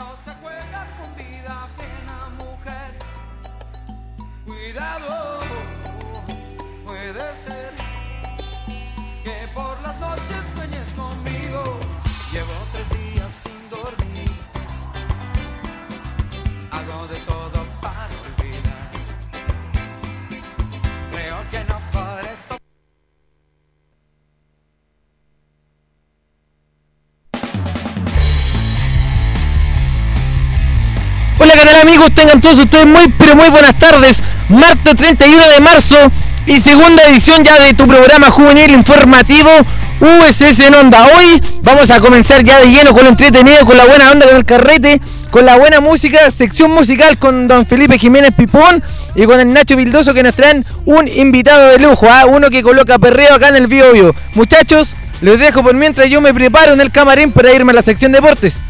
no se juega con vida ajena, mujer. Cuidado, puede ser que por las noches sueñes conmigo. Llevo tres días sin dormir. Hola ¿qué amigos, tengan todos ustedes muy pero muy buenas tardes. Martes 31 de marzo y segunda edición ya de tu programa juvenil informativo USS en Onda. Hoy vamos a comenzar ya de lleno con lo entretenido, con la buena onda, con el carrete, con la buena música, sección musical con don Felipe Jiménez Pipón y con el Nacho Vildoso que nos traen un invitado de lujo, ¿ah? uno que coloca perreo acá en el Bio. Muchachos, les dejo por mientras yo me preparo en el camarín para irme a la sección deportes.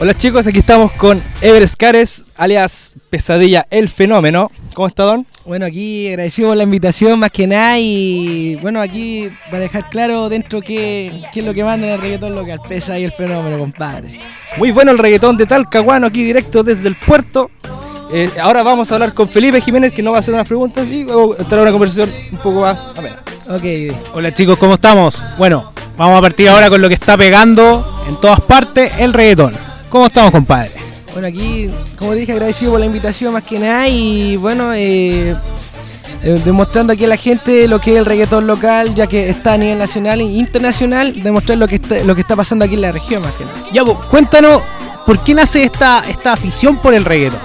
Hola chicos, aquí estamos con Everest Cares, alias Pesadilla el Fenómeno. ¿Cómo está Don? Bueno, aquí agradecido por la invitación más que nada y bueno, aquí para dejar claro dentro qué, qué es lo que manda en el reggaetón local, pesa ahí el fenómeno, compadre. Muy bueno el reggaetón de Talcahuano, aquí directo desde el puerto. Eh, ahora vamos a hablar con Felipe Jiménez que nos va a hacer unas preguntas y luego estará una conversación un poco más amena. Ok, Hola chicos, ¿cómo estamos? Bueno, vamos a partir ahora con lo que está pegando en todas partes, el reggaetón. ¿Cómo estamos, compadre? bueno, aquí, como dije, agradecido por la invitación más que nada y bueno, eh, eh, demostrando aquí a la gente lo que es el reggaetón local, ya que está a nivel nacional e internacional, demostrar lo que está, lo que está pasando aquí en la región más que nada. Ya, pues, cuéntanos, ¿por qué nace esta, esta afición por el reggaetón?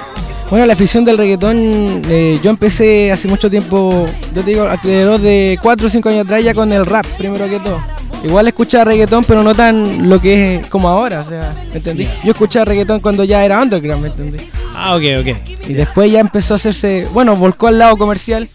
Bueno, la afición del reggaetón, eh, yo empecé hace mucho tiempo, yo te digo, alrededor de 4 o 5 años atrás ya con el rap, primero que todo. Igual escuchaba reggaetón, pero no tan lo que es como ahora, o sea, ¿me entendí? Yo escuchaba reggaetón cuando ya era underground, ¿me entendí? Ah, ok, ok. Y después ya empezó a hacerse, bueno, volcó al lado comercial,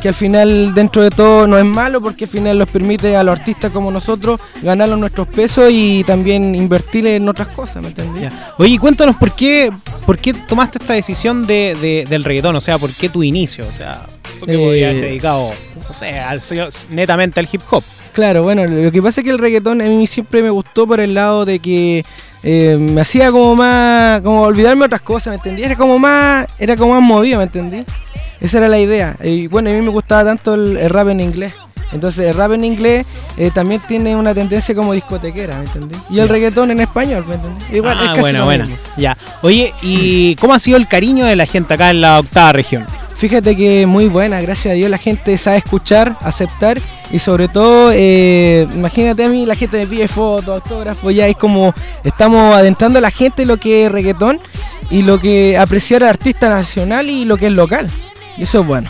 que al final dentro de todo no es malo porque al final nos permite a los artistas como nosotros ganarnos nuestros pesos y también invertir en otras cosas, ¿me entendí? Ya. Oye, cuéntanos por qué, por qué tomaste esta decisión de, de- del reggaetón, o sea, por qué tu inicio, o sea, ¿por qué Eh, dedicado, no sé, al- netamente al hip hop? Claro, bueno, lo que pasa es que el reggaetón a mí siempre me gustó por el lado de que eh, me hacía como más, como olvidarme otras cosas, ¿me entendí? Era como más, era como más movido, ¿me entendí? Esa era la idea. Y bueno, a mí me gustaba tanto el, el rap en inglés. Entonces el rap en inglés eh, también tiene una tendencia como discotequera, ¿me entendí? Y el Ya. reggaetón en español, ¿me entendí? Igual, es ah, casi buena, lo buena. mismo. Ya. Oye, ¿y cómo ha sido el cariño de la gente acá en la octava región? Fíjate que muy buena, gracias a Dios la gente sabe escuchar, aceptar y sobre todo, eh, imagínate a mí, la gente me pide fotos, autógrafos, ya es como estamos adentrando a la gente lo que es reggaetón y lo que apreciar al artista nacional y lo que es local. Y eso es bueno.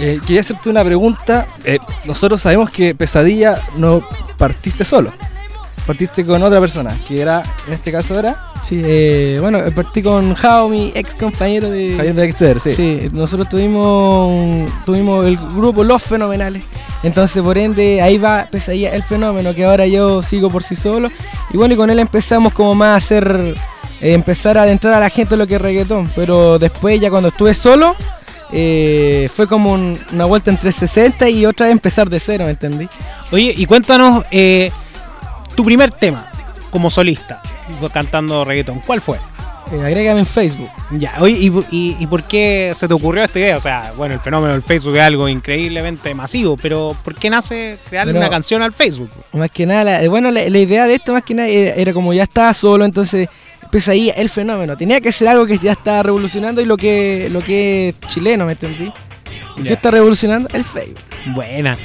Eh, quería hacerte una pregunta. Eh, nosotros sabemos que Pesadilla no partiste solo. Partiste con otra persona, que era, en este caso era Sí, eh, bueno, partí con Jao, mi ex compañero de... Javier de Exeter, sí. Sí, nosotros tuvimos tuvimos el grupo Los Fenomenales. Entonces, por ende, ahí va Pesadilla el fenómeno, que ahora yo sigo por sí solo. Y bueno, y con él empezamos como más a hacer, eh, empezar a adentrar a la gente en lo que es reggaetón. Pero después, ya cuando estuve solo, eh, fue como un- una vuelta entre 60 y otra vez empezar de cero, ¿me entendí? Oye, y cuéntanos eh, tu primer tema como solista, cantando reggaetón. ¿Cuál fue? Eh, agrégame en Facebook. Ya, oye, ¿y, y, y por qué se te ocurrió esta idea? O sea, bueno, el fenómeno del Facebook es algo increíblemente masivo, pero ¿por qué nace crearle Bueno, una canción al Facebook? Más que nada, la- bueno, la, la idea de esto más que nada era, era como ya estaba solo, entonces empezó ahí el fenómeno. Tenía que ser algo que ya está revolucionando y lo que, lo que es chileno, ¿me entendí? ¿Y Ya. ¿Qué está revolucionando? El Facebook. Buena.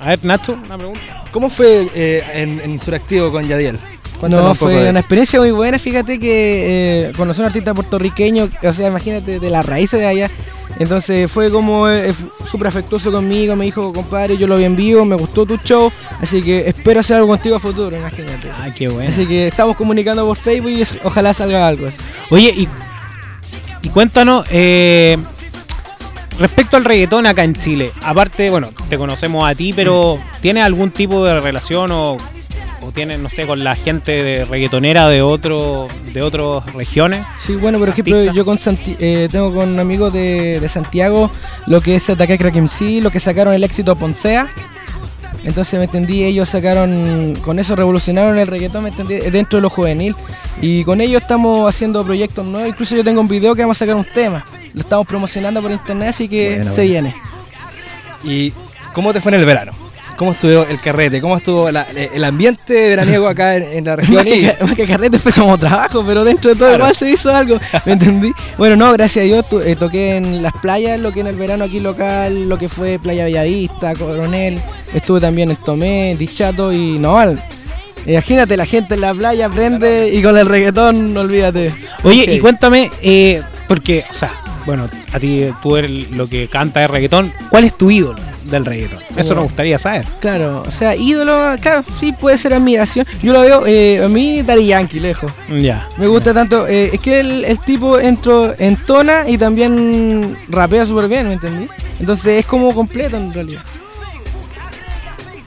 A ver, Nacho, una pregunta. ¿Cómo fue eh, en, en Suractivo con Yadiel? Cuéntanos No, un poco fue una experiencia muy buena, fíjate que eh, conocí a un artista puertorriqueño, o sea, imagínate, de las raíces de allá. Entonces fue como eh, fu- súper afectuoso conmigo, me dijo, compadre, yo lo vi en vivo, me gustó tu show, así que espero hacer algo contigo a futuro, imagínate. Ay, qué bueno. Así que estamos comunicando por Facebook y ojalá salga algo así. Oye, y, y cuéntanos, eh, respecto al reggaetón acá en Chile, aparte, bueno, te conocemos a ti, pero ¿tienes algún tipo de relación o, o tienes, no sé, con la gente de reggaetonera de otro de otras regiones? Sí, bueno, por ejemplo, yo con Santi- eh, tengo con amigos de, de Santiago lo que es Ataque Crack MC, lo que sacaron el éxito Poncea. Entonces, me entendí, ellos sacaron, con eso revolucionaron el reggaetón, me entendí, dentro de lo juvenil. Y con ellos estamos haciendo proyectos nuevos. Incluso yo tengo un video que vamos a sacar un tema. Lo estamos promocionando por internet, así que Bueno, se bueno. viene. ¿Y cómo te fue en el verano? ¿Cómo estuvo el carrete? ¿Cómo estuvo la- el ambiente veraniego acá en, en la región? Más que, más que carrete fue como trabajo, pero dentro de todo Claro. igual se hizo algo, ¿me entendí? Bueno, no, gracias a Dios tu- eh, toqué en las playas, lo que en el verano aquí local, lo que fue Playa Bellavista, Coronel, estuve también en Tomé, Dichato y no, al- imagínate, la gente en la playa prende y con el reggaetón, olvídate. Oye, y cuéntame, eh, porque, o sea, bueno, a ti tú eres lo que canta es reggaetón. ¿Cuál es tu ídolo del reggaetón? Eso nos gustaría saber. Claro, o sea, ídolo, claro, sí puede ser admiración. Yo lo veo, eh, a mí Daddy Yankee, lejos. Ya. Me gusta tanto, eh, es que el, el tipo entro, entona y también rapea súper bien, ¿me entendí? Entonces es como completo en realidad.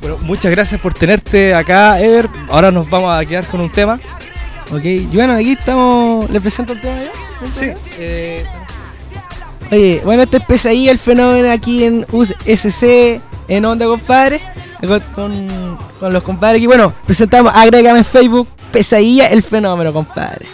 Bueno, muchas gracias por tenerte acá, Ever. Ahora nos vamos a quedar con un tema. Ok, y bueno, aquí estamos, ¿le presento el tema ya? Sí. eh, Oye, bueno, este es Pesadilla, el fenómeno aquí en USC, en Onda, compadre. Con, con- los compadres aquí. Bueno, presentamos, agrégame en Facebook, Pesadilla, el fenómeno, compadre.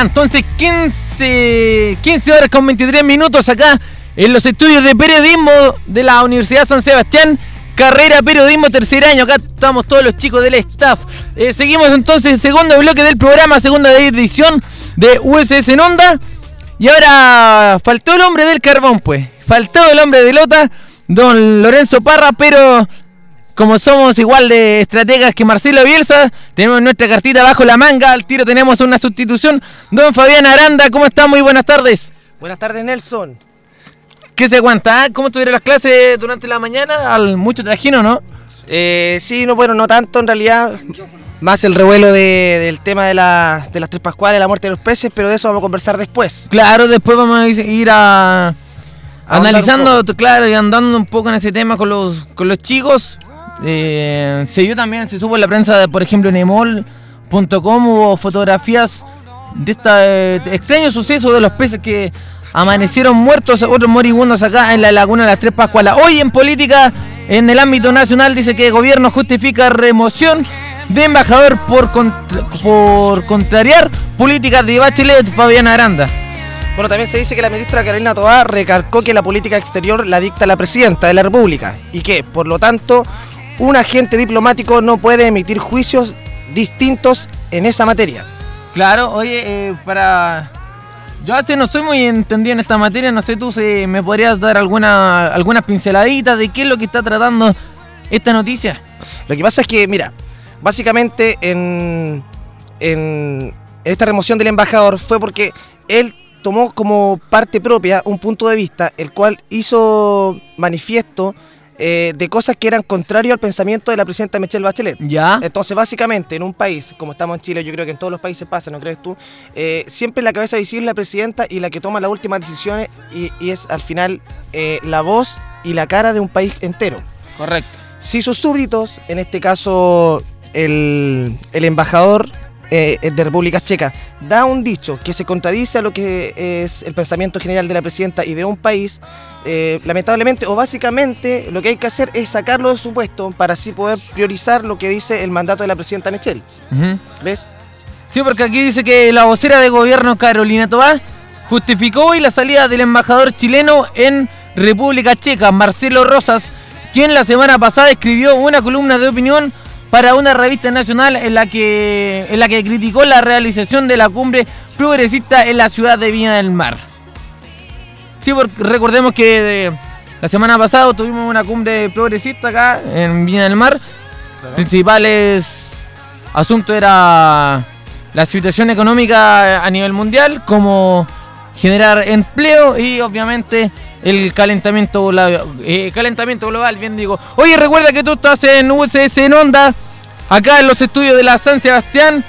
Entonces 15, 15 horas con 23 minutos acá en los estudios de periodismo de la Universidad San Sebastián. Carrera Periodismo tercer año, acá estamos todos los chicos del staff. Eh, seguimos entonces segundo bloque del programa, segunda edición de USS en Onda. Y ahora faltó el hombre del carbón, pues. Faltó el hombre de Lota, don Lorenzo Parra, pero como somos igual de estrategas que Marcelo Bielsa, tenemos nuestra cartita bajo la manga, al tiro tenemos una sustitución. Don Fabián Aranda, ¿cómo está? Muy buenas tardes. Buenas tardes, Nelson. ¿Qué se aguanta? ah? ¿Cómo estuvieron las clases durante la mañana? Al mucho trajino, ¿no? Eh, sí, no, bueno, no tanto en realidad. más el revuelo de- del tema de, la- de las tres pascuales, la muerte de los peces, pero de eso vamos a conversar después. Claro, después vamos a ir a analizando, claro, y andando un poco en ese tema con los, con los chicos. Eh, se vio también, se supo en la prensa, por ejemplo, en emol.com hubo fotografías de este extraño suceso de los peces que amanecieron muertos, otros moribundos acá en la laguna de las Tres Pascualas. Hoy en política, en el ámbito nacional, dice que el gobierno justifica remoción de embajador por, contra- por contrariar políticas de Bachelet Fabiana Aranda. Bueno, también se dice que la ministra Carolina Toá recalcó que la política exterior la dicta la presidenta de la República y que, por lo tanto, un agente diplomático no puede emitir juicios distintos en esa materia. Claro, oye, eh, para... Yo hace no estoy muy entendido en esta materia, no sé tú si me podrías dar alguna algunas pinceladitas de qué es lo que está tratando esta noticia. Lo que pasa es que, mira, básicamente en, en esta remoción del embajador fue porque él tomó como parte propia un punto de vista, el cual hizo manifiesto eh, de cosas que eran contrario al pensamiento de la presidenta Michelle Bachelet. ¿Ya? Entonces, básicamente, en un país, como estamos en Chile, yo creo que en todos los países pasa, ¿no crees tú? Eh, siempre la cabeza visible es la presidenta y la que toma las últimas decisiones y, y es al final eh, la voz y la cara de un país entero. Correcto. Si sus súbditos, en este caso el, el embajador eh, de República Checa, da un dicho que se contradice a lo que es el pensamiento general de la presidenta y de un país, eh, lamentablemente o básicamente lo que hay que hacer es sacarlo de su puesto para así poder priorizar lo que dice el mandato de la presidenta Michelle. Ujú. ¿Ves? Sí, porque aquí dice que la vocera de gobierno Carolina Tobá justificó hoy la salida del embajador chileno en República Checa, Marcelo Rosas, quien la semana pasada escribió una columna de opinión para una revista nacional en la que, en la que criticó la realización de la cumbre progresista en la ciudad de Viña del Mar. Sí, porque recordemos que eh, la semana pasada tuvimos una cumbre progresista acá en Viña del Mar. Principales asuntos era la situación económica a nivel mundial, como generar empleo y obviamente el eh, calentamiento global, bien digo. Oye, recuerda que tú estás en USS en Onda, acá en los estudios de la San Sebastián.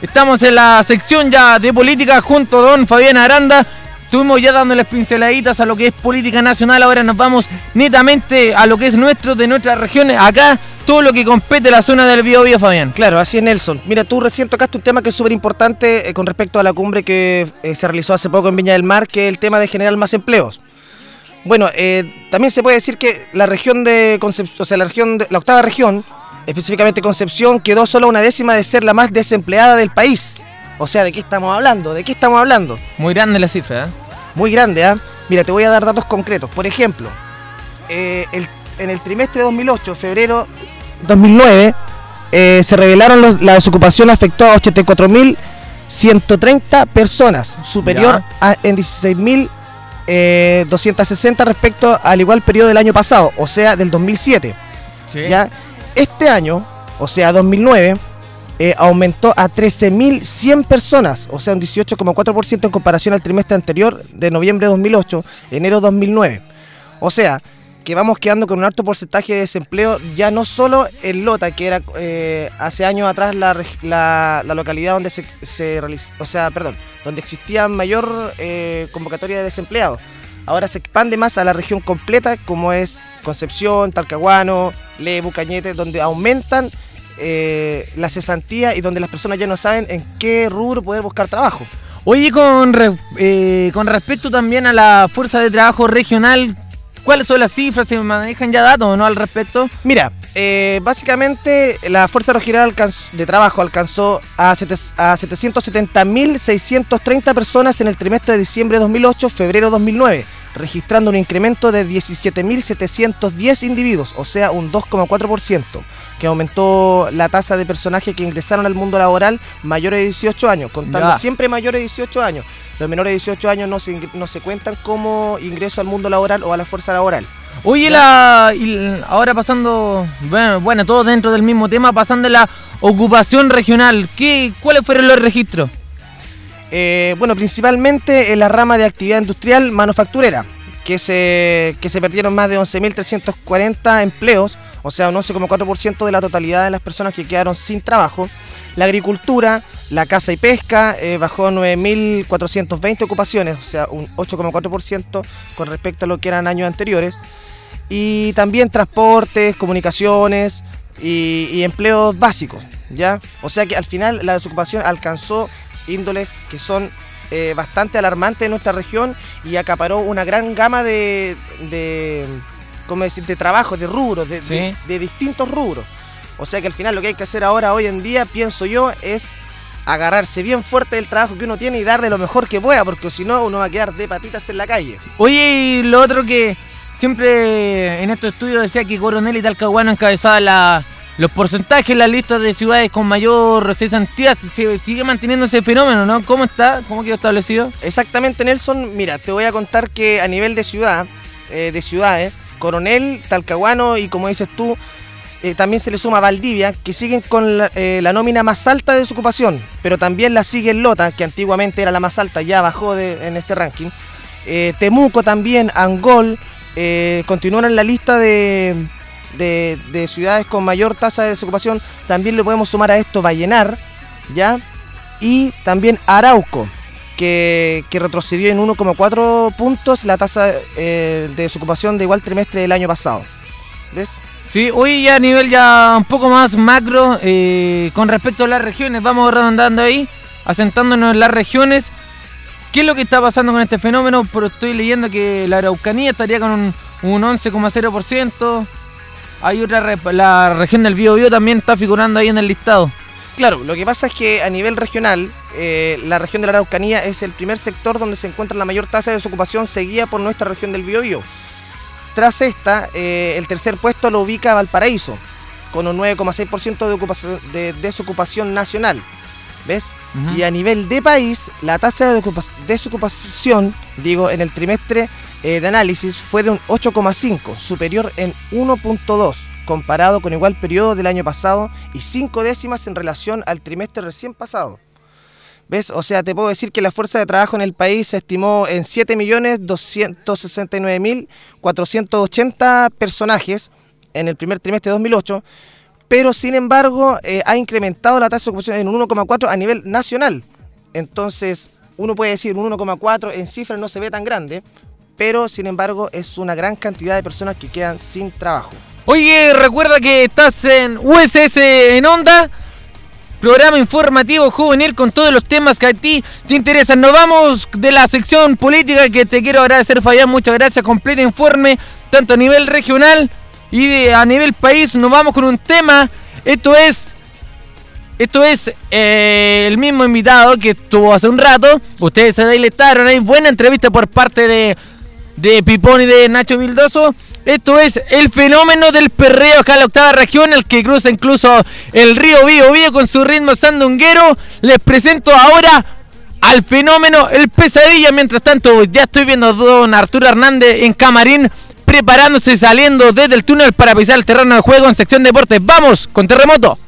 Estamos en la sección ya de política junto a don Fabián Aranda. Estuvimos ya dándoles pinceladitas a lo que es política nacional. Ahora nos vamos netamente a lo que es nuestro, de nuestras regiones. Acá, todo lo que compete la zona del Biobío, Fabián. Claro, así es Nelson. Mira, tú recién tocaste un tema que es súper importante eh, con respecto a la cumbre que eh, se realizó hace poco en Viña del Mar, que es el tema de generar más empleos. Bueno, eh, también se puede decir que la región de Concepción, o sea, la región de, la octava región, específicamente Concepción, quedó solo una décima de ser la más desempleada del país. O sea, ¿de qué estamos hablando? ¿De qué estamos hablando? Muy grande la cifra, ¿eh? Muy grande, ¿ah? Mira, te voy a dar datos concretos. Por ejemplo, eh, el- en el trimestre 2008, febrero 2009, eh, se revelaron los- la desocupación afectó a 84.130 personas, superior a, en 16.260 respecto al igual periodo del año pasado, o sea, del 2007. ¿ya? Este año, o sea, 2009, eh, aumentó a 13.100 personas, o sea, un 18,4% en comparación al trimestre anterior de noviembre de 2008, enero 2009. O sea, que vamos quedando con un alto porcentaje de desempleo, ya no solo en Lota, que era eh, hace años atrás la, la- localidad donde se, se realiz- o sea, perdón, donde existía mayor eh, convocatoria de desempleados. Ahora se expande más a la región completa, como es Concepción, Talcahuano, Lebu, Cañete, donde aumentan eh, la cesantía y donde las personas ya no saben en qué rubro poder buscar trabajo. Oye, con, eh, con respecto también a la fuerza de trabajo regional, ¿cuáles son las cifras? ¿Se manejan ya datos o no al respecto? Mira, eh, básicamente la Fuerza Regional de Trabajo alcanzó a, a 770.630 personas en el trimestre de diciembre de 2008, febrero 2009, registrando un incremento de 17.710 individuos, o sea, un 2,4%, que aumentó la tasa de personajes que ingresaron al mundo laboral mayores de 18 años, contando Ya. siempre mayores de 18 años. Los menores de 18 años no se, no se cuentan como ingreso al mundo laboral o a la fuerza laboral. Oye, la, y ahora pasando, bueno, bueno, todo dentro del mismo tema, pasando a la ocupación regional, ¿qué, ¿cuáles fueron los registros? Eh, bueno, principalmente en la rama de actividad industrial manufacturera, que se, que se perdieron más de 11.340 empleos, o sea, un 11,4% de la totalidad de las personas que quedaron sin trabajo. La agricultura, la caza y pesca eh, bajó 9.420 ocupaciones, o sea, un 8,4% con respecto a lo que eran años anteriores. Y también transportes, comunicaciones y, empleos básicos, ¿ya? O sea que al final la desocupación alcanzó índoles que son eh, bastante alarmantes en nuestra región y acaparó una gran gama de ¿cómo decir?, de trabajos, de rubros, de, Sí. de- de distintos rubros. O sea que al final lo que hay que hacer ahora, hoy en día, pienso yo, es agarrarse bien fuerte del trabajo que uno tiene y darle lo mejor que pueda, porque si no, uno va a quedar de patitas en la calle. Oye, y lo otro que siempre en estos estudios decía que Coronel y Talcahuano encabezaban la- los porcentajes en las listas de ciudades con mayor cesantía. Se sigue manteniendo ese fenómeno, ¿no? ¿Cómo está? ¿Cómo quedó establecido? Exactamente, Nelson. Mira, te voy a contar que a nivel de ciudad, eh, de ciudades, Coronel, Talcahuano y como dices tú, eh, también se le suma Valdivia, que siguen con la, eh, la nómina más alta de desocupación, pero también la sigue Lota, que antiguamente era la más alta, ya bajó en este ranking. Eh, Temuco también, Angol, continúan en la lista de, de- de ciudades con mayor tasa de desocupación. También le podemos sumar a esto Vallenar, ¿ya? Y también Arauco, que, retrocedió en 1,4 puntos la tasa eh, de desocupación de igual trimestre del año pasado. ¿Ves? Sí, hoy ya a nivel ya un poco más macro, eh, con respecto a las regiones, vamos redondando ahí, asentándonos en las regiones. ¿Qué es lo que está pasando con este fenómeno? Pero estoy leyendo que la Araucanía estaría con un, un 11,0%. Hay otra, la región del Biobío también está figurando ahí en el listado. Claro, lo que pasa es que a nivel regional, eh, la región de la Araucanía es el primer sector donde se encuentra la mayor tasa de desocupación seguida por nuestra región del Biobío. Tras esta, eh, el tercer puesto lo ubica Valparaíso, con un 9,6% de, ocupación- de desocupación nacional. ¿Ves? Y a nivel de país, la tasa de ocupa- desocupación, digo, en el trimestre eh, de análisis fue de un 8,5, superior en 1,2, comparado con igual periodo del año pasado y 5 décimas en relación al trimestre recién pasado. ¿Ves? O sea, te puedo decir que la fuerza de trabajo en el país se estimó en 7.269.480 personajes en el primer trimestre de 2008, pero sin embargo eh, ha incrementado la tasa de ocupación en un 1,4 a nivel nacional. Entonces, uno puede decir un 1,4 en cifras no se ve tan grande, pero sin embargo es una gran cantidad de personas que quedan sin trabajo. Oye, recuerda que estás en USS en Onda, programa informativo juvenil con todos los temas que a ti te interesan. Nos vamos de la sección política que te quiero agradecer, Fabián. Muchas gracias. Completo informe, tanto a nivel regional y a nivel país. Nos vamos con un tema. Esto es. Esto es eh, el mismo invitado que estuvo hace un rato. Ustedes se deleitaron. Hay buena entrevista por parte de de Pipón y de Nacho Vildoso. Esto es el fenómeno del perreo acá en la octava región, el que cruza incluso el río Bío Bío con su ritmo sandunguero. Les presento ahora al fenómeno el pesadilla. Mientras tanto, ya estoy viendo a don Arturo Hernández en camarín preparándose saliendo desde el túnel para pisar el terreno de juego en sección deportes. Vamos con terremoto.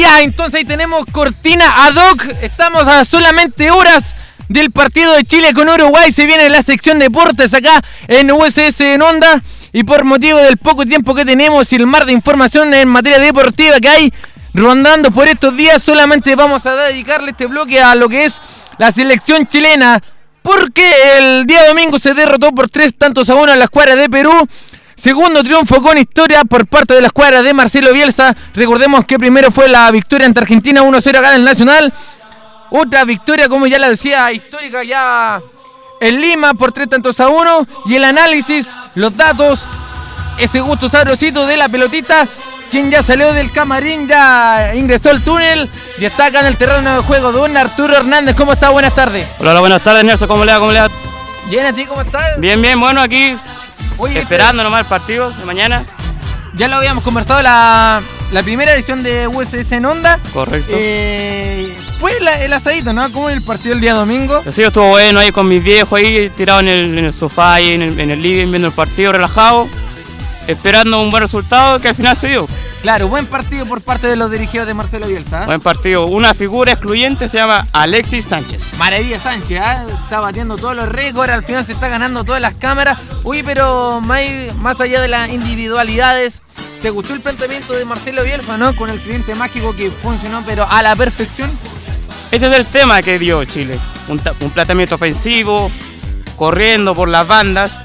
Ya, entonces ahí tenemos cortina ad hoc. Estamos a solamente horas del partido de Chile con Uruguay. Se viene la sección deportes acá en USS en Onda. Y por motivo del poco tiempo que tenemos y el mar de información en materia deportiva que hay rondando por estos días, solamente vamos a dedicarle este bloque a lo que es la selección chilena. Porque el día domingo se derrotó por tres tantos a uno a la escuadra de Perú. Segundo triunfo con historia por parte de la escuadra de Marcelo Bielsa. Recordemos que primero fue la victoria ante Argentina 1-0 acá en el Nacional. Otra victoria, como ya la decía, histórica ya en Lima por tres tantos a uno. Y el análisis, los datos, este gusto sabrosito de la pelotita. Quien ya salió del camarín, ya ingresó al túnel y está acá en el terreno de juego. Don Arturo Hernández, ¿cómo está? Buenas tardes. Hola, hola, buenas tardes, Nelson. ¿Cómo le va? ¿Cómo le va? Bien, ¿a ti cómo estás? Bien, bien, bueno, aquí Oye, esperando nomás el partido de mañana. Ya lo habíamos conversado la, la primera edición de USS en Onda. Correcto. Eh, fue la- el asadito, ¿no? Como el partido el día domingo. Que estuvo bueno ahí con mis viejos ahí tirado en el, en el sofá ahí en el, en el living viendo el partido relajado, esperando un buen resultado que al final se dio. Claro, buen partido por parte de los dirigidos de Marcelo Bielsa. ¿eh? Buen partido. Una figura excluyente se llama Alexis Sánchez. Maravilla Sánchez, ¿ah? está batiendo todos los récords, al final se está ganando todas las cámaras. Uy, pero más, más allá de las individualidades, ¿te gustó el planteamiento de Marcelo Bielsa, no? Con el cliente mágico que funcionó, pero a la perfección. Ese es el tema que dio Chile. Un, un planteamiento ofensivo, corriendo por las bandas.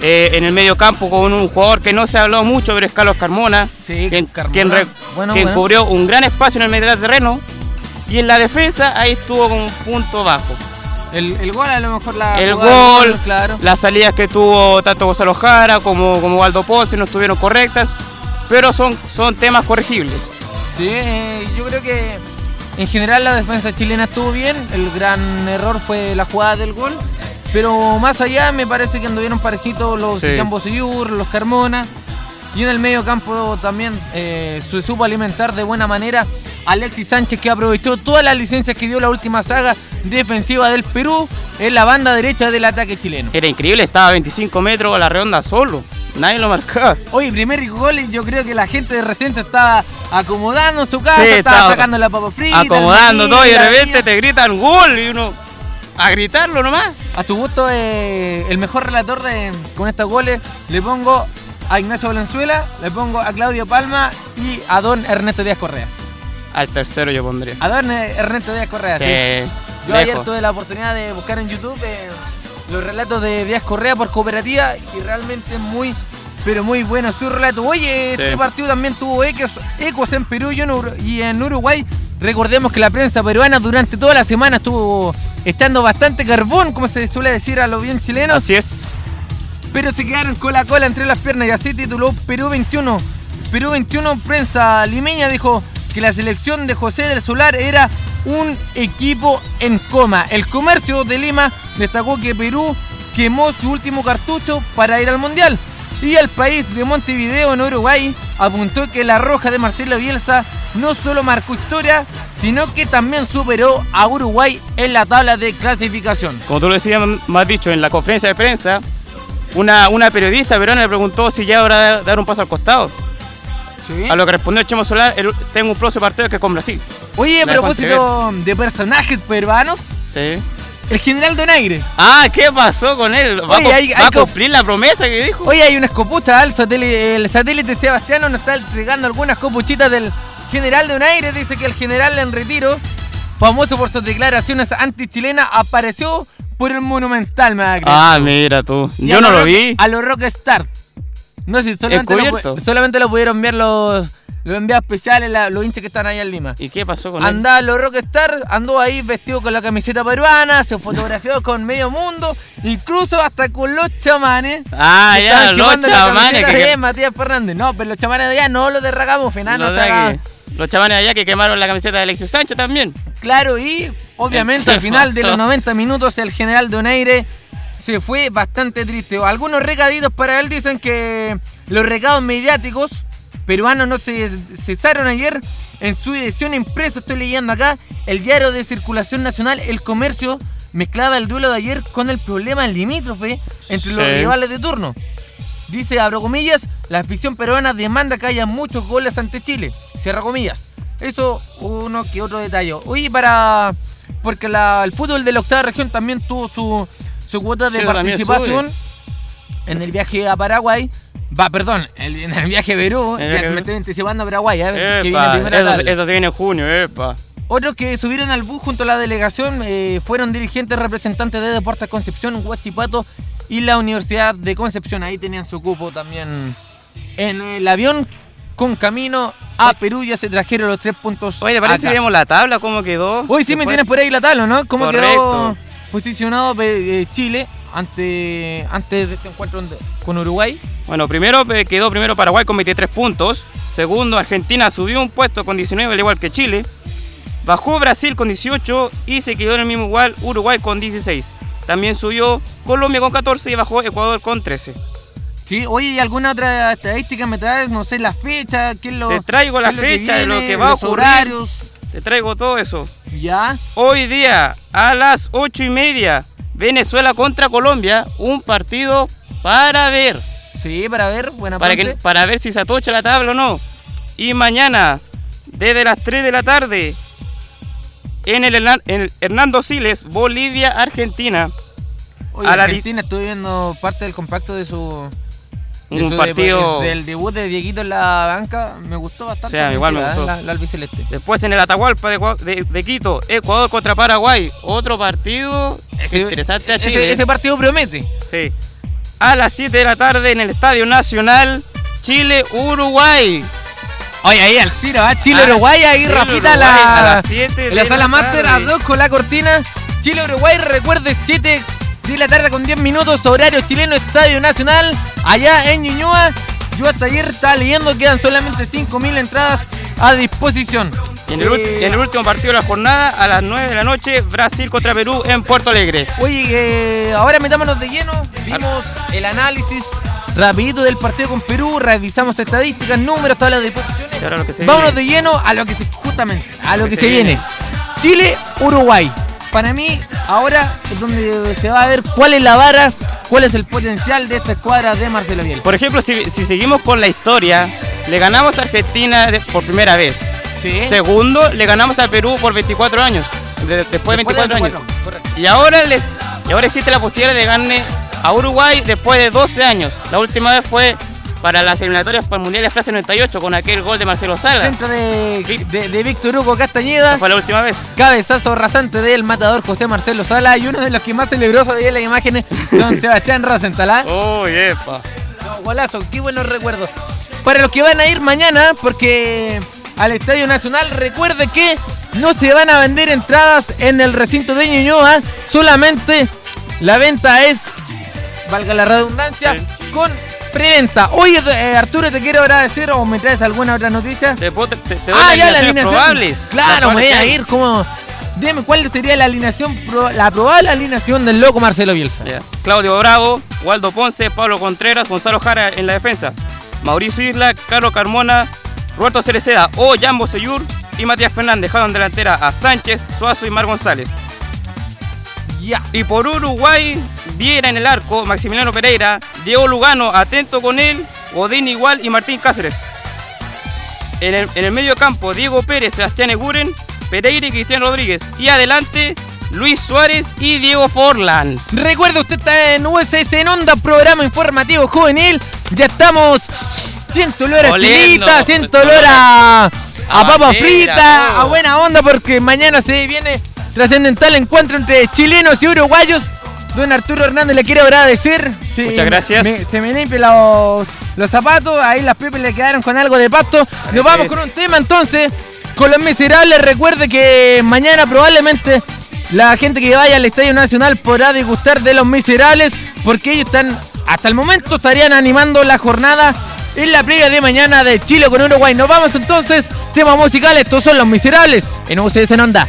Eh, en el medio campo con un jugador que no se habló mucho, pero es Carlos Carmona. Sí, quien, Carmona. quien re- Bueno, quien bueno. cubrió un gran espacio en el medio del terreno. Y en la defensa ahí estuvo con un punto bajo. El, el gol a lo mejor la El jugada gol, claro. las salidas que tuvo tanto Gonzalo Jara como, como Waldo Ponce no estuvieron correctas, pero son, son temas corregibles. Sí, eh, yo creo que en general la defensa chilena estuvo bien. El gran error fue la jugada del gol. Pero más allá me parece que anduvieron parejitos los Sí. Seyur, los Carmona. Y en el medio campo también eh, se supo alimentar de buena manera Alexis Sánchez que aprovechó todas las licencias que dio la última saga defensiva del Perú en la banda derecha del ataque chileno. Era increíble, estaba a 25 metros a la redonda solo, nadie lo marcaba. Oye, primer gol y yo creo que la gente de reciente estaba acomodando en su casa, Sí, estaba, estaba sacando la papa frita. Acomodando todo y de repente te gritan gol y uno a gritarlo nomás. A su gusto, eh, el mejor relator de, con estos goles le pongo a Ignacio Valenzuela, le pongo a Claudio Palma y a don Ernesto Díaz Correa. Al tercero yo pondría. A don Ernesto Díaz Correa, sí. Sí, Yo ayer lejos. tuve la oportunidad de buscar en YouTube eh, los relatos de Díaz Correa por cooperativa y realmente muy, pero muy bueno su relato. Oye, este partido también tuvo ecos, ecos en Perú y en Uruguay. Recordemos que la prensa peruana durante toda la semana estuvo echando bastante carbón, como se suele decir a los bien chilenos, Así es. pero se quedaron con la cola entre las piernas y así tituló Perú 21. Perú 21, prensa limeña dijo que la selección de José del Solar era un equipo en coma. El comercio de Lima destacó que Perú quemó su último cartucho para ir al Mundial. Y el país de Montevideo en Uruguay apuntó que la roja de Marcelo Bielsa no solo marcó historia, sino que también superó a Uruguay en la tabla de clasificación. Como tú lo decías, más dicho, en la conferencia de prensa, una, una periodista peruana le preguntó si ya de dar un paso al costado. A lo que respondió el Chemo Solar, el- tengo un próximo partido que es con Brasil. Oye, a propósito de personajes peruanos, Sí. El general Donaire. Ah, ¿qué pasó con él? ¿Va, a Oye, hay- va hay a cumplir la promesa que dijo? Hoy hay una escopucha, el satélite, el satélite Sebastiano nos está entregando algunas copuchitas del general Donaire. Dice que el general en retiro, famoso por sus declaraciones anti-chilenas, apareció por el Monumental, me. Ah, mira tú. Y Yo no lo vi. A los Rockstar. No sé, solamente lo, solamente lo pudieron ver los, los enviados especiales, la- los hinchas que están allá en Lima. ¿Y qué pasó con él? Andaba los Rockstar, andó ahí vestido con la camiseta peruana, se fotografió con medio mundo, incluso hasta con los chamanes. Ah, ya, los chamanes. Que, de Matías Fernández. No, pero los chamanes de allá no los de Ragamuffin, no de. Los chamanes de allá que quemaron la camiseta de Alexis Sánchez también. Claro, y obviamente ¿Qué al final de los 90 minutos el general Donaire se fue bastante triste. Algunos recaditos para él dicen que los recados mediáticos peruanos no se cesaron ayer en su edición impresa. Estoy leyendo acá el diario de circulación nacional, El Comercio, mezclaba el duelo de ayer con el problema limítrofe entre los rivales de turno. Dice, abro comillas, la afición peruana demanda que haya muchos goles ante Chile. Cierra comillas. Eso, uno que otro detalle. Oye, para. Porque la- el fútbol de la octava región también tuvo su, su cuota de Sí, participación en el viaje a Paraguay. Va, perdón, en el viaje a Perú. A me estoy anticipando a Paraguay, ¿eh? que viene Epa, primera eso, eso se viene en junio, epa. Otros que subieron al bus junto a la delegación eh, fueron dirigentes representantes de Deportes Concepción, Huachipato y la Universidad de Concepción. Ahí tenían su cupo también en el avión con camino a Perú. Ya se trajeron los tres puntos. Oye, ¿te parece casa. vemos la tabla? ¿Cómo quedó? Hoy sí me tienes por ahí la tabla, ¿no? ¿Cómo quedó Correcto. Posicionado eh, Chile ante antes de este encuentro con Uruguay? Bueno, primero eh, quedó primero Paraguay con 23 puntos. Segundo, Argentina subió un puesto con 19, al igual que Chile. Bajó Brasil con 18 y se quedó en el mismo igual Uruguay con 16. También subió Colombia con 14 y bajó Ecuador con 13. Sí, oye, ¿y alguna otra estadística me traes? No sé, la fecha, qué es lo Te traigo la fecha de lo que va a ocurrir. horarios? Te traigo todo eso. Ya. Hoy día, a las 8 y media, Venezuela contra Colombia, un partido para ver. Sí, para ver, buena Para, que, para ver si se atocha la tabla o no. Y mañana, desde las 3 de la tarde, en el, Hernan- en el Hernando Siles, Bolivia, Argentina. Oye, a la Argentina, estoy viendo parte del compacto de su. De Un su partido- de- del debut de Dieguito en la banca. Me gustó bastante. Mí igual me gustó. ¿eh? La, la albiceleste. Después en el Atahualpa de, de- de Quito, Ecuador contra Paraguay. Otro partido Ese- interesante a ese- Chile. ese partido promete. Sí. A las 7 de la tarde en el Estadio Nacional, Chile-Uruguay. Oye, ahí al tiro, ¿ah? Ah, Chile-Uruguay, ahí Chile, Rafita Uruguay, la, a las 7 en la de sala la máster a tarde. 2 con la cortina. Chile-Uruguay, recuerde 7 de la tarde con 10 minutos, horario chileno, Estadio Nacional, allá en Ñuñoa. Yo hasta ayer estaba leyendo, quedan solamente 5.000 entradas a disposición. Y en el, ult- Eh, en el último partido de la jornada, a las 9 de la noche, Brasil contra Perú en Puerto Alegre. Oye, eh, ahora metámonos de lleno. Vimos el análisis rapidito del partido con Perú, revisamos estadísticas, números, tablas de posiciones. Vámonos viene. de lleno a lo que se, justamente, a lo Lo que, que se se viene. viene. Chile, Uruguay. Para mí, ahora es donde se va a ver cuál es la vara, cuál es el potencial de esta escuadra de Marcelo Bielsa. Por ejemplo, si, si seguimos con la historia, le ganamos a Argentina por primera vez. Sí. Segundo, le ganamos a Perú por 24 años. de- después de 24 años. correcto. Y ahora, le, y ahora existe la posibilidad de ganarle a Uruguay después de 12 años. La última vez fue para las eliminatorias para el Mundial de Francia 98 con aquel gol de Marcelo Sala. Centro de, de, de Víctor Hugo Castañeda. Esa fue la última vez. Cabezazo rasante del matador José Marcelo Sala y uno de los que más celebró de las imágenes, don Sebastián Rosenthal. ¿ah? Oh, yepa. No, golazo, qué buenos recuerdos. Para los que van a ir mañana, porque al Estadio Nacional, recuerde que no se van a vender entradas en el recinto de Ñuñoa, solamente la venta es, valga la redundancia, con preventa. Oye, eh, Arturo, te quiero agradecer o me traes alguna otra noticia. Te, puedo- te- te doy Ah, las ya la alineación. probables. Claro, me voy a ir como. Dime cuál sería la alineación, la probable alineación del loco Marcelo Bielsa. Claudio Bravo, Waldo Ponce, Pablo Contreras, Gonzalo Jara en la defensa. Mauricio Isla, Carlos Carmona, Roberto Cereceda o Jambo Seyur y Matías Fernández. Dejaron delantera a Sánchez, Suazo y Mar González. Ya. Y por Uruguay, Viera en el arco, Maximiliano Pereira, Diego Lugano, atento con él, Godín igual y Martín Cáceres. En el, en el medio campo, Diego Pérez, Sebastián Eguren, Pereira y Cristian Rodríguez. Y adelante, Luis Suárez y Diego Forlan. Recuerda, usted está en USS en Onda, programa informativo juvenil. Ya estamos. Siento olor a chilita, siento olor a, a A papa frita, a buena onda, porque mañana se viene trascendental encuentro entre chilenos y uruguayos. Don Arturo Hernández le quiero agradecer. Sí, Muchas gracias. me- se me limpian los, los zapatos, ahí las pipes le quedaron con algo de pasto. Nos vamos con un tema entonces. Con los miserables, recuerde que mañana probablemente la gente que vaya al Estadio Nacional podrá degustar de los miserables, porque ellos están, hasta el momento estarían animando la jornada en la previa de mañana de Chile con Uruguay. Nos vamos entonces, tema musical, estos son los miserables en UCS en Onda.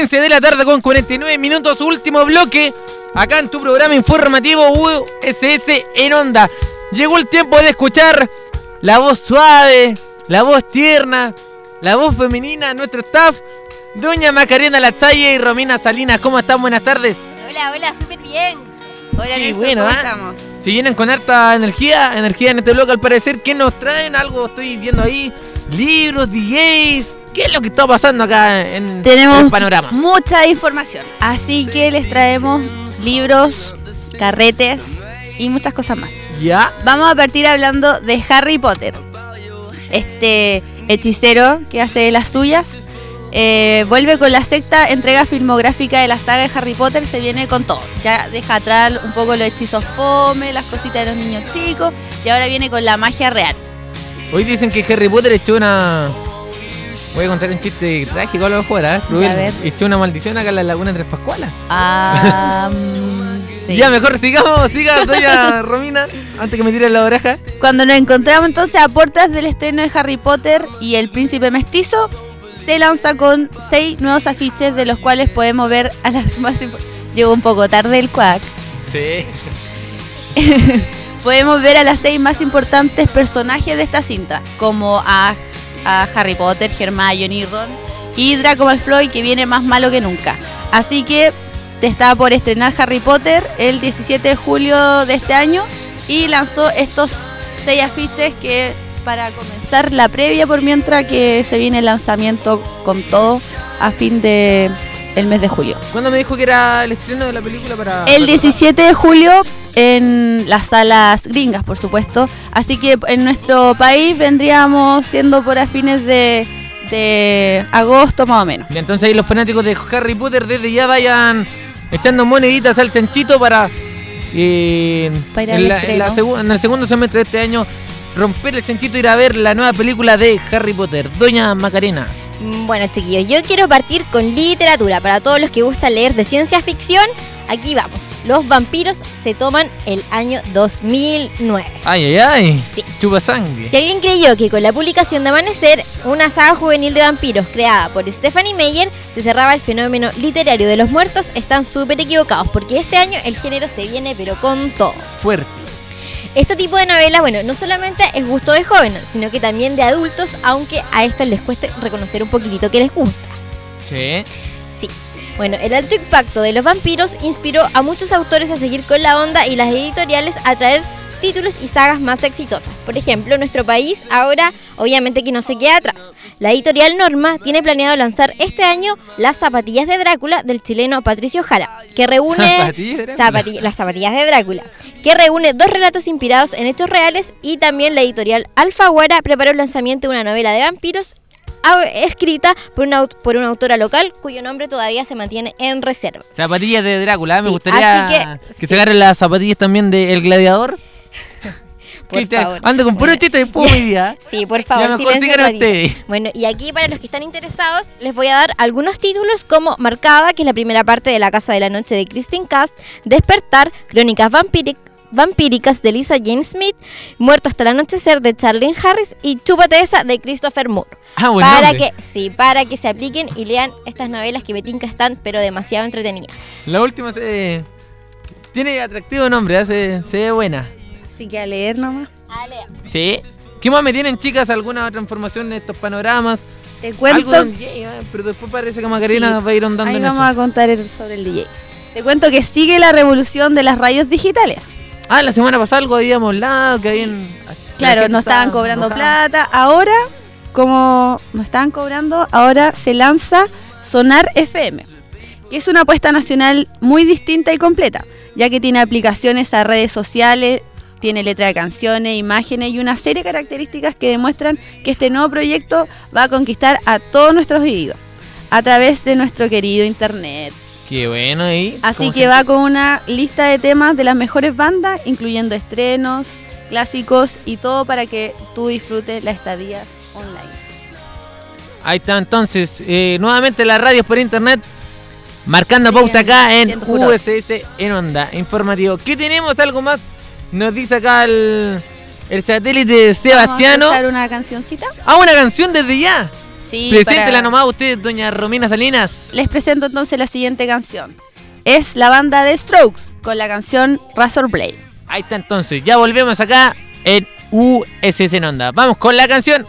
15 de la tarde con 49 minutos, último bloque. Acá en tu programa informativo USS en Onda. Llegó el tiempo de escuchar la voz suave, la voz tierna, la voz femenina, nuestro staff. Doña Macarena Lazalle y Romina Salinas, ¿cómo están? Buenas tardes. Hola, hola, súper bien. Hola, Nelson, bueno, ¿cómo ¿ah? estamos? Si vienen con harta energía, energía en este bloque al parecer, ¿qué nos traen? Algo estoy viendo ahí. Libros, DJs. ¿Qué es lo que está pasando acá en Tenemos el panorama? mucha información, así que les traemos libros, carretes y muchas cosas más. Ya. Vamos a partir hablando de Harry Potter. Este hechicero que hace las suyas. eh, vuelve con la sexta entrega filmográfica de la saga de Harry Potter, se viene con todo. Ya deja atrás un poco los hechizos fome, las cositas de los niños chicos, y ahora viene con la magia real. Hoy dicen que Harry Potter echó una. Voy a contar un chiste trágico a lo mejor, ¿eh? Rubén, A ver. Echó una maldición acá en la laguna de Tres Pascualas. Ah, mm, sí. Ya, mejor sigamos, siga, doña Romina, antes que me tire la oreja. Cuando nos encontramos entonces a puertas del estreno de Harry Potter y El Príncipe Mestizo, se lanza con seis nuevos afiches de los cuales podemos ver a las más Llegó un poco tarde el cuac. Sí. Podemos ver a las seis más importantes personajes de esta cinta, como a, a Harry Potter, Hermione y Ron, y Draco Malfoy, que viene más malo que nunca. Así que se está por estrenar Harry Potter el 17 de julio de este año y lanzó estos seis afiches que para comenzar la previa por mientras que se viene el lanzamiento con todo a fin de el mes de julio. ¿Cuándo me dijo que era el estreno de la película para.? El 17 de julio en las salas gringas, por supuesto. Así que en nuestro país vendríamos siendo por a fines de, de agosto más o menos. Y entonces ahí los fanáticos de Harry Potter desde ya vayan echando moneditas al chanchito para, eh, Para en, la- en la en el segundo semestre de este año romper el chanchito e ir a ver la nueva película de Harry Potter. Doña Macarena. Mm, Bueno, chiquillos, yo quiero partir con literatura. Para todos los que gustan leer de ciencia ficción, aquí vamos. Los vampiros se toman el año 2009. Ay, ay, ay. Sí. Chupa sangre. Si alguien creyó que con la publicación de Amanecer, una saga juvenil de vampiros creada por Stephanie Meyer, se cerraba el fenómeno literario de los muertos, están súper equivocados, porque este año el género se viene pero con todo. Fuerte. Este tipo de novelas, bueno, no solamente es gusto de jóvenes, sino que también de adultos, aunque a estos les cueste reconocer un poquitito que les gusta. Sí. Sí. Bueno, el alto impacto de los vampiros inspiró a muchos autores a seguir con la onda y las editoriales a traer títulos y sagas más exitosas. Por ejemplo, nuestro país ahora obviamente que no se queda atrás. La editorial Norma tiene planeado lanzar este año Las zapatillas de Drácula del chileno Patricio Jara, que reúne las zapatillas de Drácula, que reúne dos relatos inspirados en hechos reales y también la editorial Alfaguara preparó el lanzamiento de una novela de vampiros escrita por una, por una autora local cuyo nombre todavía se mantiene en reserva. Zapatillas de Drácula. Me Sí, gustaría que- que, sí. se agarren las zapatillas también de El Gladiador. Por favor. Ande con puro Bueno, chiste de puro día. Sí, por favor, Ya mejor sigan ustedes. Bueno, y aquí para los que están interesados, les voy a dar algunos títulos como Marcada, que es la primera parte de La Casa de la Noche de Christine Cast, Despertar, Crónicas vampíric- vampíricas de Lisa Jane Smith, Muerto hasta el anochecer de Charlene Harris y Chúpate esa de Christopher Moore. Ah, buen para nombre. que, sí, para que se apliquen y lean estas novelas que me tinca están, pero demasiado entretenidas. La última se... Tiene atractivo nombre, ¿eh? se, se ve buena. Así que a leer nomás. Sí. ¿Qué más me tienen, chicas? ¿Alguna otra información de estos panoramas? Te cuento. Algo del DJ, eh, pero después parece que Macarena Sí, va a ir andando Ahí en vamos eso. a contar el- sobre el DJ. Te cuento que sigue la revolución de las radios digitales. Ah, la semana pasada algo habíamos hablado, que habían... la Claro, gente no estaban estaba cobrando enojada. plata. Ahora, como no estaban cobrando, ahora se lanza Sonar FM, que es una apuesta nacional muy distinta y completa, ya que tiene aplicaciones a redes sociales, tiene letra de canciones, imágenes y una serie de características que demuestran que este nuevo proyecto va a conquistar a todos nuestros oídos a través de nuestro querido internet. Qué bueno, ¿y? Así ¿Cómo que va con una lista de temas de las mejores bandas, incluyendo estrenos, clásicos y todo para que tú disfrutes la estadía online. Ahí está, entonces, eh, nuevamente las radios por internet, marcando Siguen pauta acá en. USS en onda informativo. ¿Qué tenemos? ¿Algo más? Nos dice acá el, el satélite de Sebastiano. Vamos a una cancioncita. Ah, una canción desde ya. Sí, Preséntela para- nomás usted, doña Romina Salinas. Les presento entonces la siguiente canción. Es la banda de Strokes con la canción Razor Blade. Ahí está entonces, ya volvemos acá en USS en Onda. Vamos con la canción.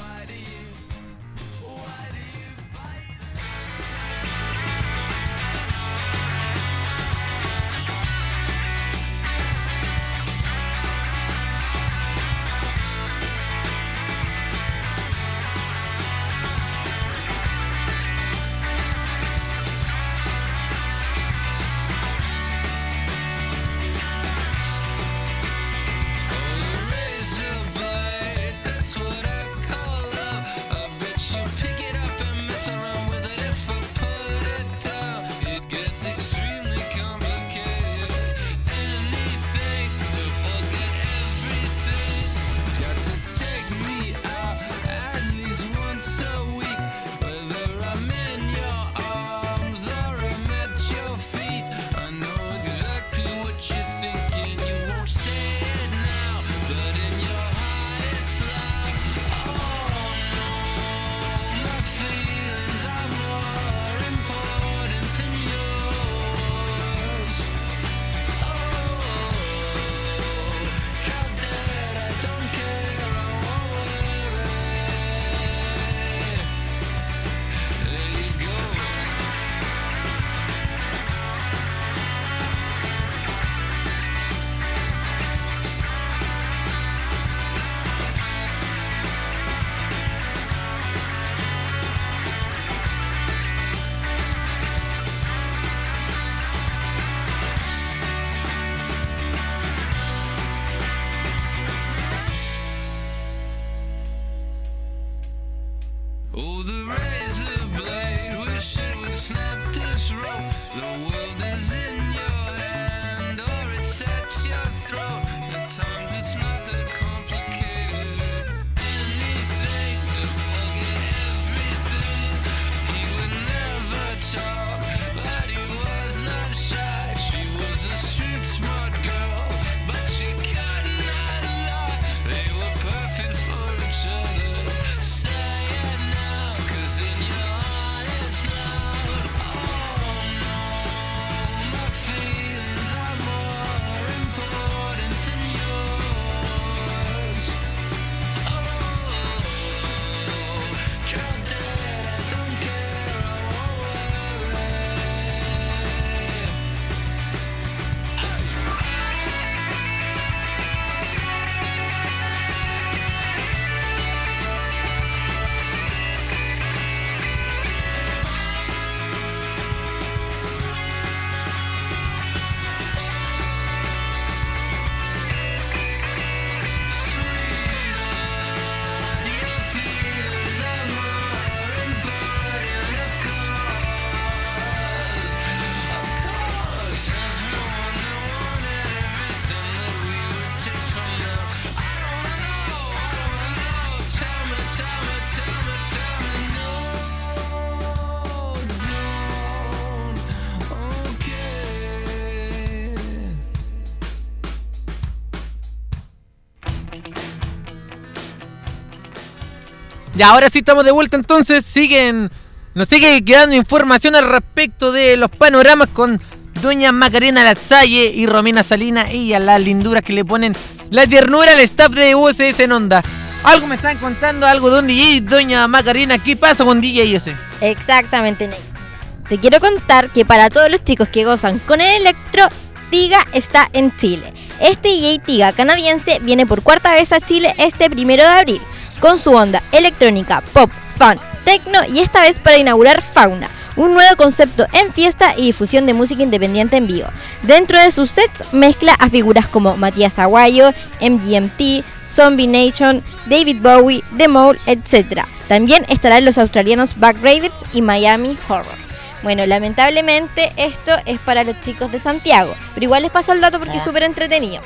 Y ahora sí estamos de vuelta entonces, siguen, nos sigue quedando información al respecto de los panoramas con doña Macarena Lazalle y Romina Salina y a las linduras que le ponen la ternura al staff de USS en onda. Algo me están contando, algo de un DJ, doña Macarena, ¿qué pasa con DJ ese? Exactamente, Ney. Te quiero contar que para todos los chicos que gozan con el electro, Tiga está en Chile. Este DJ Tiga canadiense viene por cuarta vez a Chile este primero de abril, con su onda electrónica, pop, fun, techno y esta vez para inaugurar Fauna, un nuevo concepto en fiesta y difusión de música independiente en vivo. Dentro de sus sets mezcla a figuras como Matías Aguayo, MGMT, Zombie Nation, David Bowie, The Mole, etc. También estarán los australianos Back Raiders y Miami Horror. Bueno, lamentablemente esto es para los chicos de Santiago, pero igual les paso el dato porque es súper entretenido.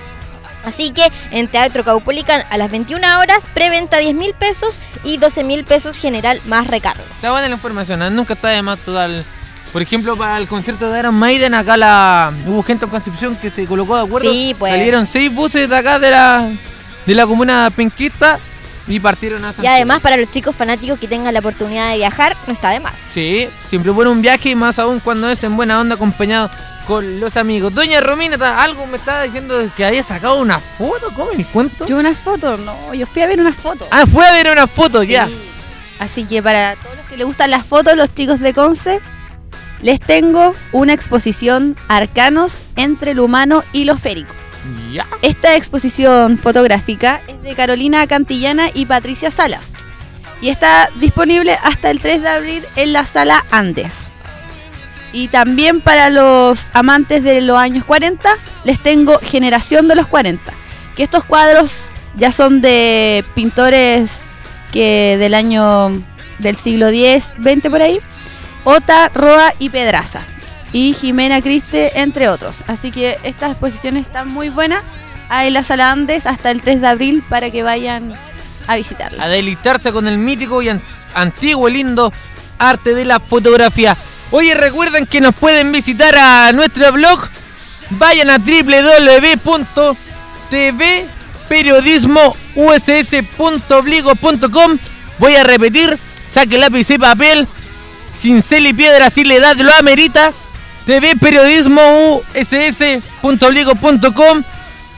Así que en Teatro Caupolicán a las 21 horas, preventa 10 mil pesos y 12 mil pesos general más recargo. Está buena la información, ¿eh? nunca está de más total. Por ejemplo, para el concierto de Iron Maiden, acá la hubo gente en Concepción que se colocó de acuerdo. Sí, pues. Salieron seis buses de acá de la, de la comuna penquista Y partieron a Y Santiago. además para los chicos fanáticos que tengan la oportunidad de viajar, no está de más. Sí, siempre bueno un viaje y más aún cuando es en buena onda acompañado con los amigos. Doña Romina, algo me estaba diciendo que había sacado una foto, ¿cómo el cuento? Yo unas fotos, no, yo fui a ver unas fotos. Ah, fue a ver una foto, ya. Sí. Así que para todos los que les gustan las fotos, los chicos de Conce, les tengo una exposición Arcanos entre el humano y lo férico. Ya. Esta exposición fotográfica es de Carolina Cantillana y Patricia Salas y está disponible hasta el 3 de abril en la sala Andes. Y también para los amantes de los años 40, les tengo Generación de los 40, que estos cuadros ya son de pintores que del año del siglo X, 20 por ahí, Ota, Roa y Pedraza, y Jimena Criste, entre otros. Así que estas exposiciones están muy buenas. Hay la sala Andes hasta el 3 de abril para que vayan a visitarla. A deleitarse con el mítico y an- antiguo lindo arte de la fotografía. Oye, recuerden que nos pueden visitar a nuestro blog. Vayan a www.tvperiodismouss.obligo.com Voy a repetir, saque lápiz y papel, cincel y piedra si la edad lo amerita. tvperiodismouss.obligo.com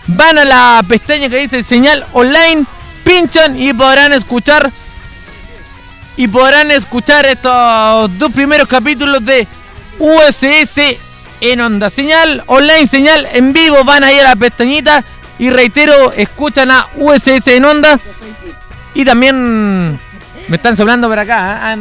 Van a la pestaña que dice señal online, pinchan y podrán escuchar y podrán escuchar estos dos primeros capítulos de USS en onda. Señal online, señal en vivo, van ahí a la pestañita y reitero, escuchan a USS en onda y también me están soplando por acá. ¿eh?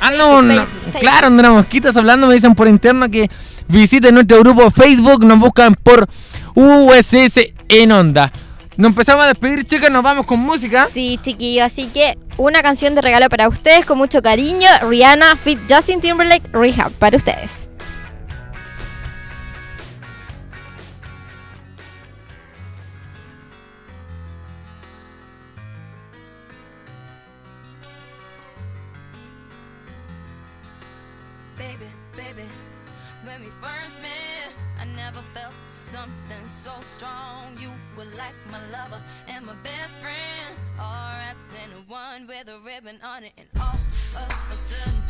Facebook, Facebook. claro, Andrea Mosquitas hablando, me dicen por interno que visiten nuestro grupo Facebook, nos buscan por USS en onda. Nos empezamos a despedir, chicas, nos vamos con música. Sí, chiquillo, así que una canción de regalo para ustedes con mucho cariño. Rihanna, Fit Justin Timberlake, Rehab para ustedes. Something so strong. You were like my lover and my best friend, all wrapped in one with a ribbon on it. And all of a sudden,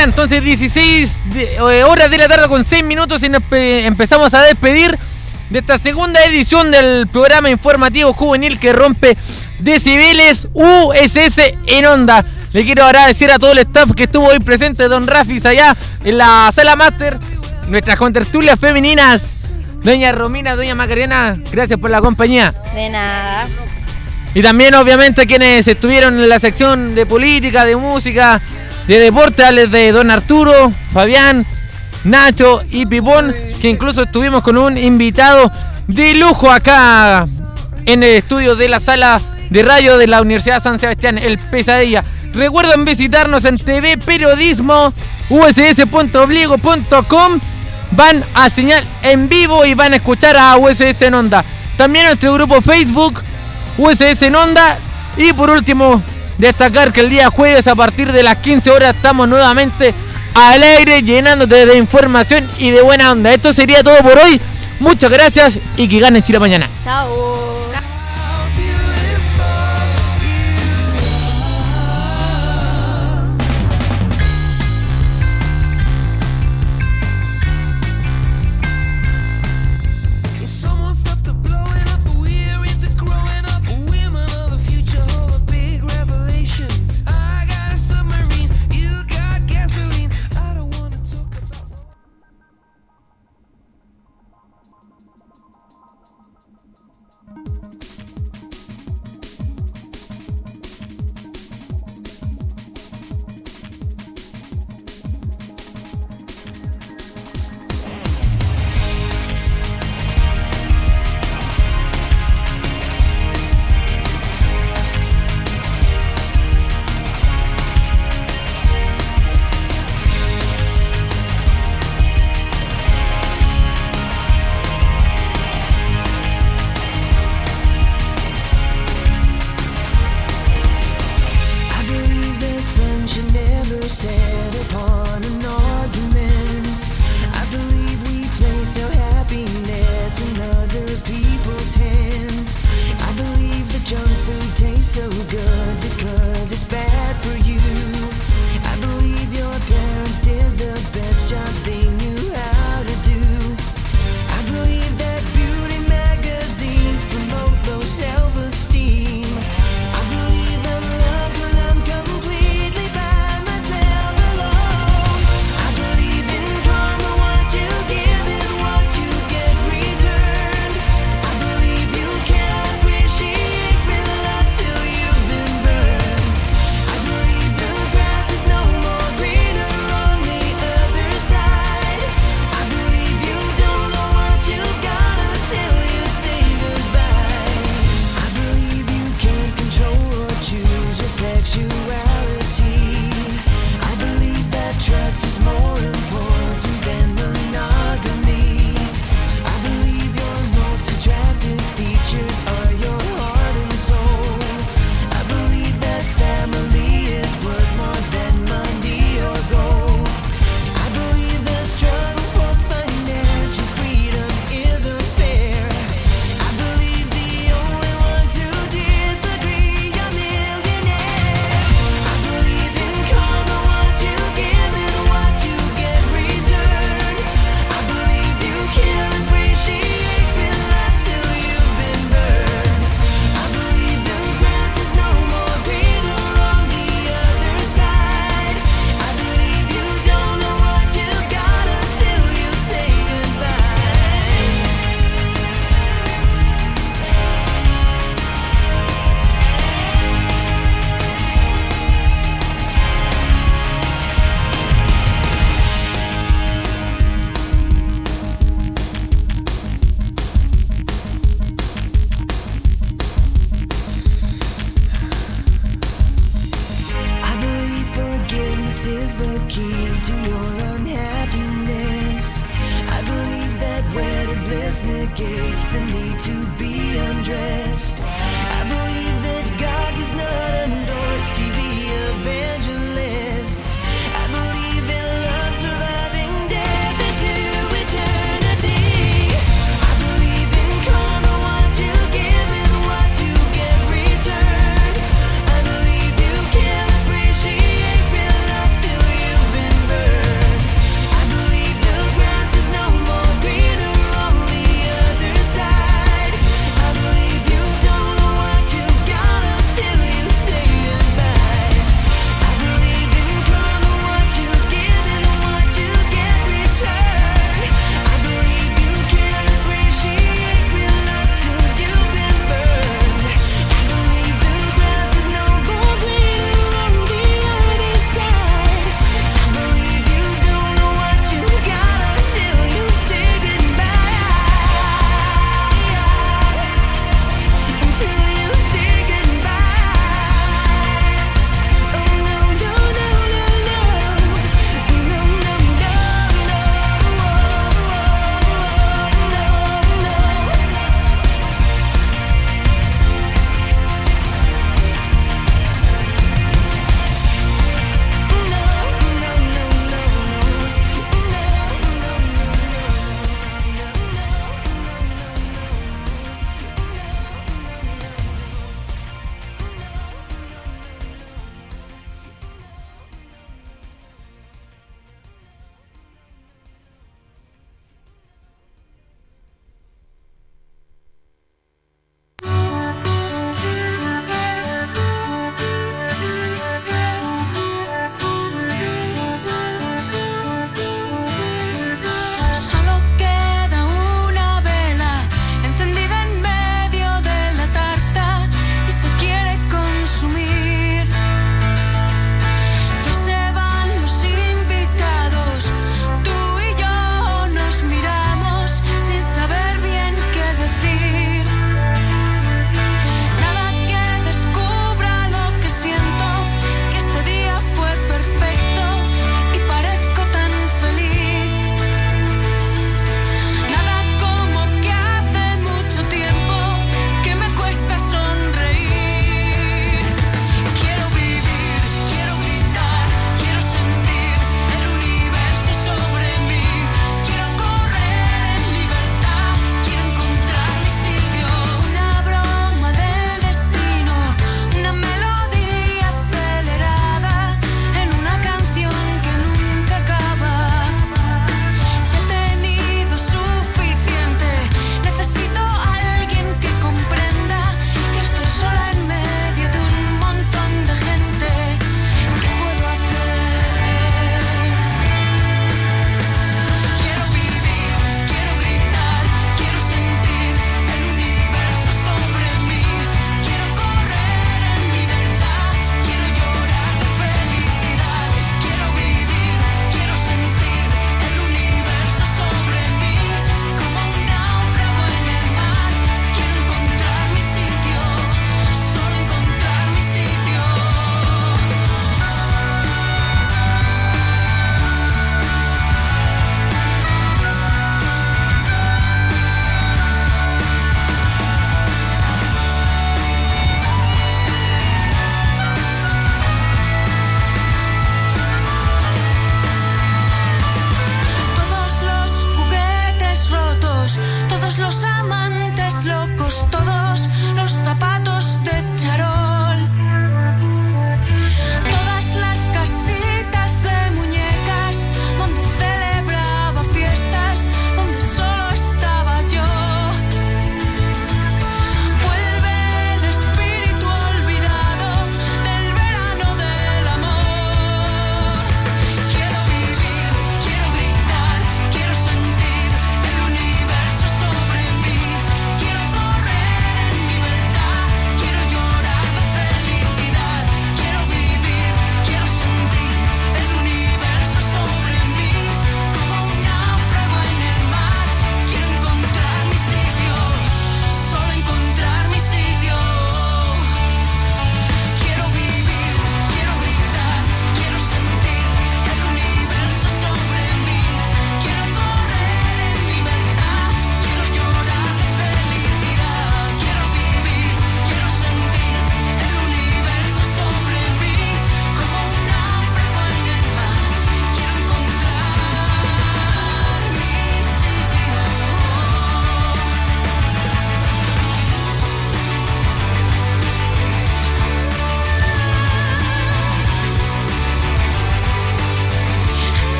ya, entonces 16 de- eh, horas de la tarde con 6 minutos y nos empezamos a despedir de esta segunda edición del programa informativo juvenil que rompe decibeles USS en onda. Le quiero agradecer a todo el staff que estuvo hoy presente, Don Rafis allá en la sala máster, nuestras contertulias femeninas, Doña Romina, Doña Macarena, gracias por la compañía. De nada. Y también, obviamente, quienes estuvieron en la sección de política, de música, de deporte,ales de Don Arturo, Fabián, Nacho y Pipón, que incluso estuvimos con un invitado de lujo acá en el estudio de la sala de radio de la Universidad San Sebastián, el Pesadilla. Recuerden visitarnos en TV Periodismo, uss.obligo.com. Van a señal en vivo y van a escuchar a USS en Onda. También nuestro grupo Facebook, USS en Onda. Y por último, destacar que el día jueves a partir de las 15 horas estamos nuevamente al aire llenándote de información y de buena onda. Esto sería todo por hoy. Muchas gracias y que gane Chile mañana. Chao.